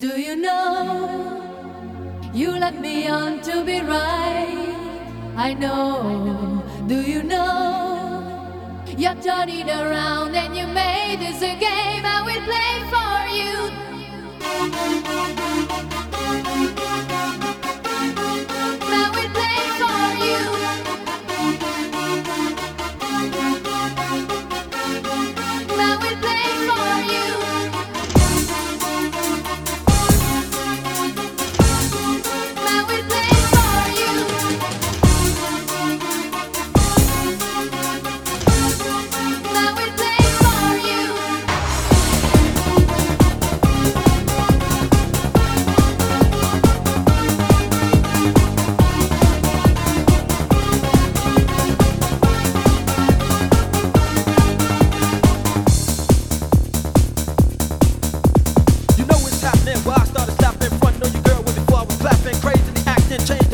Do you know you led me on to be right? I know. Do you know you're turning around and you made this a game constant change.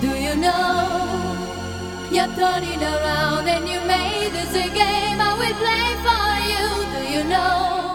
Do you know? You're turning around and you made this a game I will play for you. Do you know?